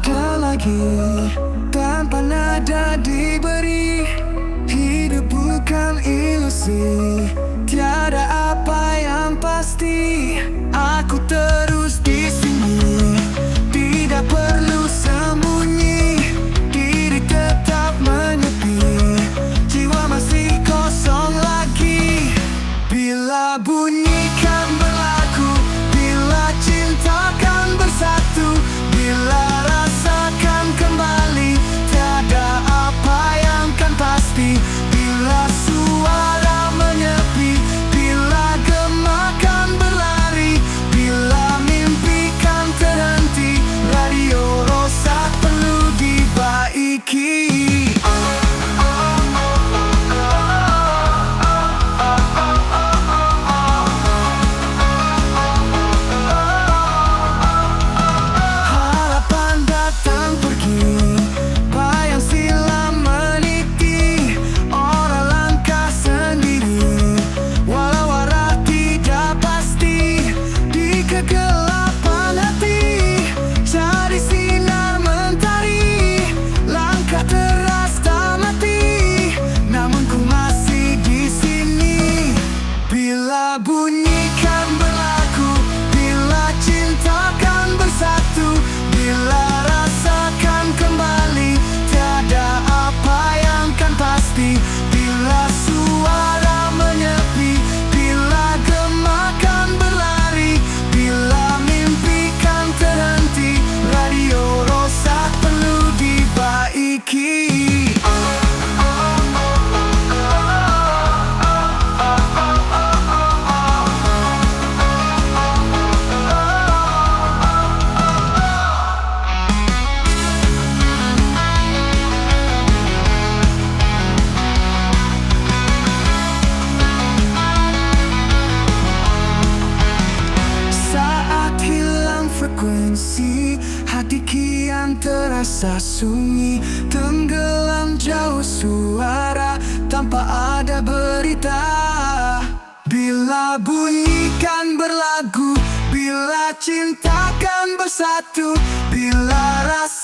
Tak lagi tanpa nada diberi. Hidup bukan ilusi. hati Hati kian terasa sunyi Tenggelam jauh suara Tanpa ada berita. Bila bunyikan berlagu Bila cintakan bersatu Bila rasa